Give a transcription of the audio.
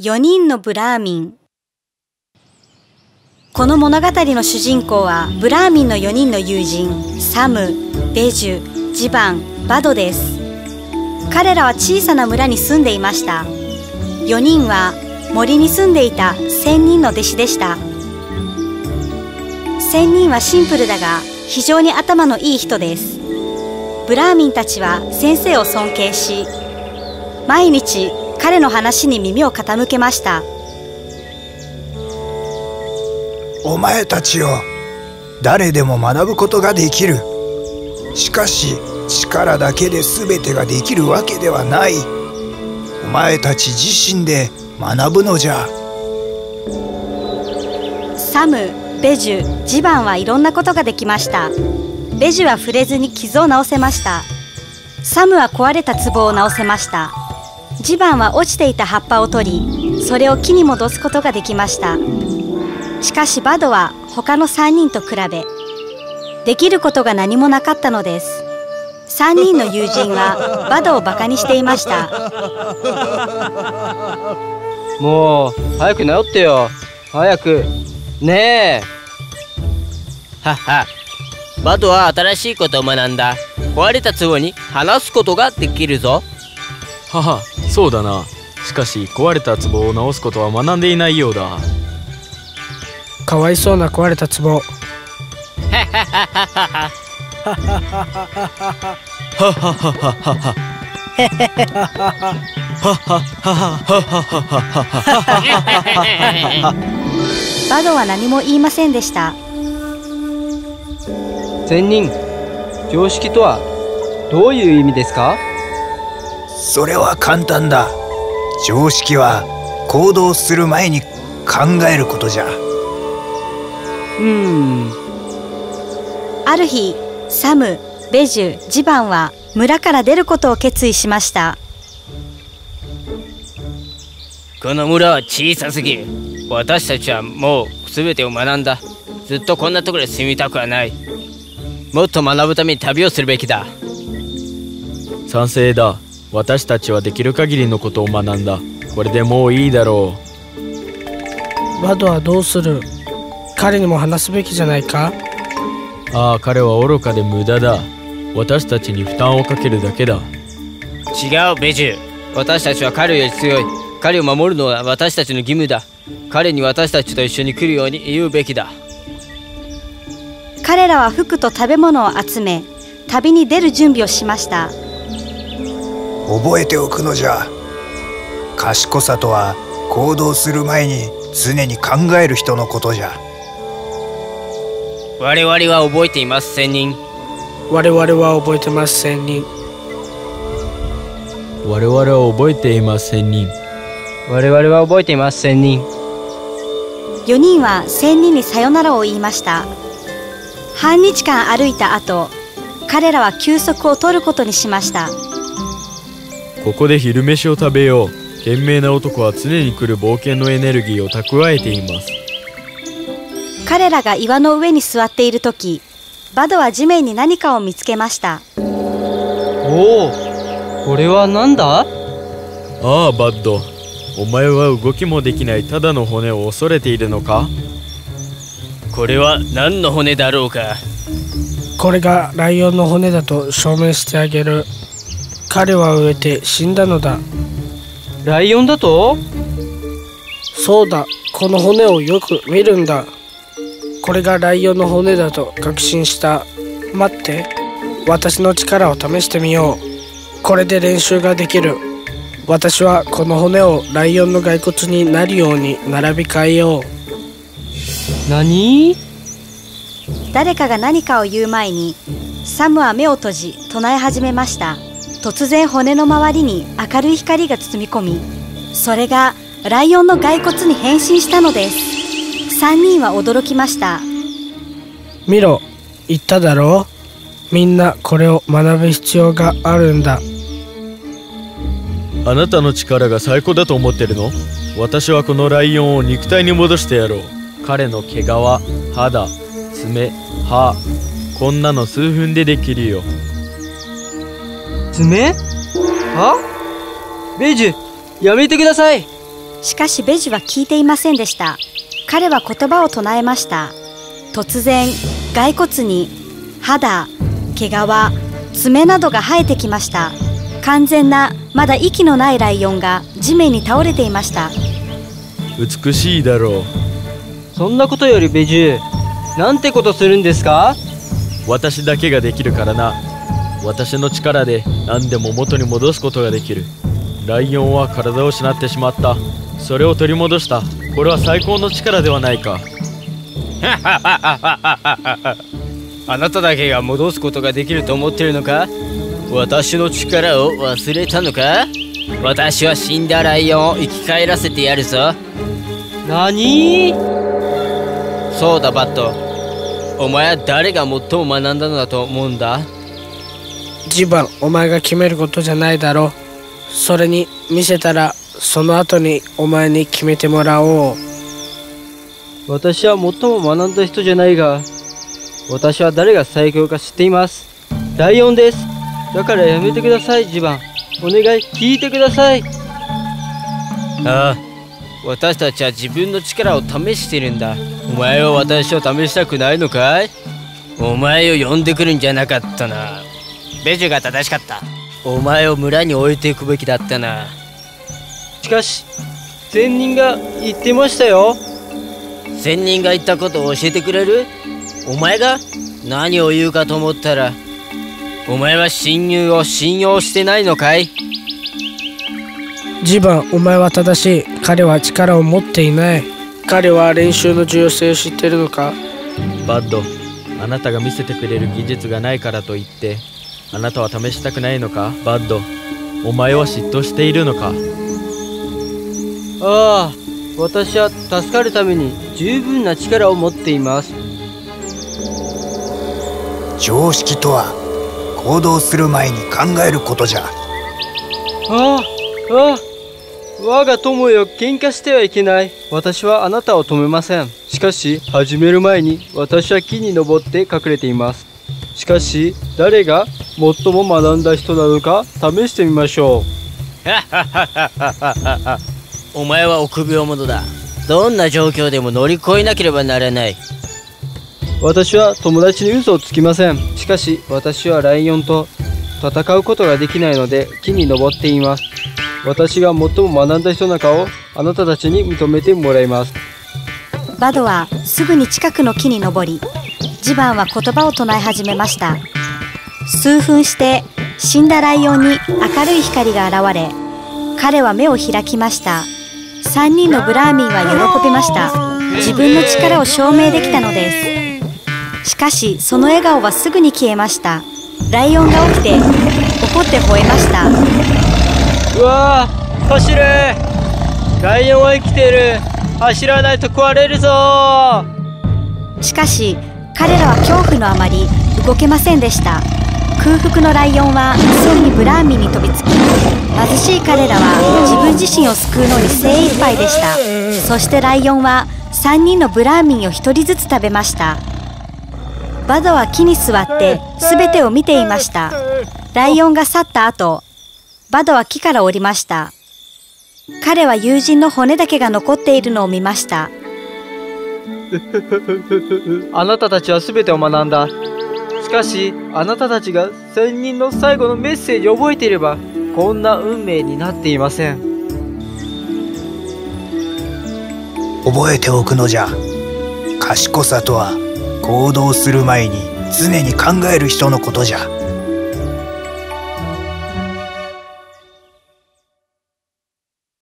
4人のブラーミン。この物語の主人公はブラーミンの4人の友人サム、ベジュ、ジバン、バドです。彼らは小さな村に住んでいました。4人は森に住んでいた仙人の弟子でした。仙人はシンプルだが非常に頭のいい人です。ブラーミンたちは先生を尊敬し毎日彼の話に耳を傾けました。お前たちよ誰でも学ぶことができる。しかし力だけで全てができるわけではない。お前たち自身で学ぶのじゃ。サム、ベジュ、ジバンはいろんなことができました。ベジュは触れずに傷を治せました。サムは壊れた壺を直せましたジバンは落ちていた葉っぱを取りそれを木に戻すことができました。しかしバドは他の3人と比べできることが何もなかったのです。3人の友人はバドをバカにしていました。もう早く治ってよ。早く。ねえ。はっは。バドは新しいことを学んだ。壊れた壺に話すことができるぞ。はは。そうだな。しかし壊れた壺を直すことは学んでいないようだ。かわいそうな壊れた壺。バドは何も言いませんでした仙人常識とはどういう意味ですかそれは簡単だ。常識は行動する前に考えることじゃ。うーん。ある日サム、ベジュ、ジバンは村から出ることを決意しました。この村は小さすぎ。る私たちはもう全てを学んだ。ずっとこんなところで住みたくはない。もっと学ぶために旅をするべきだ。賛成だ私たちはできる限りのことを学んだ。これでもういいだろバドはどうする？彼にも話すべきじゃないか？うああ彼は愚かで無駄だ。私たちに負担をかけるだけだ。違うベジュ私たちは彼より強い。彼を守るのは私たちの義務だ。彼に私たちと一緒に来るように言うべきだ。彼らは服と食べ物を集め旅に出る準備をしました覚えておくのじゃ。賢さとは行動する前に常に考える人のことじゃ。我々は覚えています仙人我々は覚えてます仙人我々は覚えています仙人我々は覚えています仙人4人は仙人にさよならを言いました。半日間歩いた後彼らは休息を取ることにしましたここで昼飯を食べよう。賢明な男は常に来る冒険のエネルギーを蓄えています。彼らが岩の上に座っている時バドは地面に何かを見つけました。おおこれは何だ？ああバッド。お前は動きもできないただの骨を恐れているのか？これは何の骨だろうか？これがライオンの骨だと証明してあげる彼は飢えて死んだのだ。ライオンだと？そうだ。この骨をよく見るんだ。これがライオンの骨だと確信した。待って。私の力を試してみよう。これで練習ができる。私はこの骨をライオンの骸骨になるように並び替えよう。何？誰かが何かを言う前にサムは目を閉じ唱え始めました突然骨の周りに明るい光が包み込みそれがライオンの骸骨に変身したのです。3人は驚きました。見ろ言っただろう。みんなこれを学ぶ必要があるんだ。あなたの力が最高だと思ってるの？私はこのライオンを肉体に戻してやろう。彼の毛皮肌爪歯こんなの数分でできるよ爪？は？ベジュやめてください。しかしベジュは聞いていませんでした。彼は言葉を唱えました。突然骸骨に肌毛皮爪などが生えてきました。完全なまだ息のないライオンが地面に倒れていました。美しいだろう。そんなことよりベジュなんてことするんですか？私だけができるからな私の力で何でも元に戻すことができる。ライオンは体を失ってしまった。それを取り戻した。これは最高の力ではないか。あなただけが戻すことができると思ってるのか？私の力を忘れたのか？私は死んだライオンを生き返らせてやるぞ。何？そうだバット。お前は誰が最も学んだのだと思うんだ？ジバンお前が決めることじゃないだろう。それに見せたらその後にお前に決めてもらおう。私は最も学んだ人じゃないが私は誰が最強か知っています。ライオンです。だからやめてくださいジバン。お願い聞いてください。ああ私たちは自分の力を試してるんだ。お前は私を試したくないのかい？お前を呼んでくるんじゃなかったなベジュが正しかった。お前を村に置いていくべきだったな。しかし仙人が言ってましたよ。仙人が言ったことを教えてくれる？お前が何を言うかと思ったらお前は親友を信用してないのかい？ジバンお前は正しい。彼は力を持っていない。彼は練習の重要性を知ってるのか？バッドあなたが見せてくれる技術がないからといってあなたは試したくないのか？バッド。お前は嫉妬しているのか？ああ私は助かるために十分な力を持っています。常識とは行動する前に考えることじゃ。ああああ我が友よ喧嘩してはいけない。私はあなたを止めません。しかし始める前に私は木に登って隠れています。しかし誰が最も学んだ人なのか？試してみましょ お前は臆病者だ。どんな状況でも乗り越えなければならない。う私は友達に嘘をつきません。しかし私はライオンと戦うことができないので木に登っています。私が最も学んだ人なのかをあなたたちに認めてもらいます。バドはすぐに近くの木に登りジバンは言葉を唱え始めました数分して死んだライオンに明るい光が現れ彼は目を開きました。3人のブラーミンは喜びました。自分の力を証明できたのです。しかしその笑顔はすぐに消えました。ライオンが起きて怒って吠えました。うわあ走れ。ライオンは生きている。走らないと壊れるぞ。しかし彼らは恐怖のあまり動けませんでした空腹のライオンは急ぎブラーミンに飛びつき貧しい彼らは自分自身を救うのに精一杯でした。そしてライオンは3人のブラーミンを1人ずつ食べました。バドは木に座って全てを見ていました。ライオンが去った後バドは木から降りました。彼は友人の骨だけが残っているのを見ました。あなたたちは全てを学んだ。しかしあなたたちが仙人の最後のメッセージを覚えていればこんな運命になっていません。覚えておくのじゃ。賢さとは行動する前に常に考える人のことじゃ。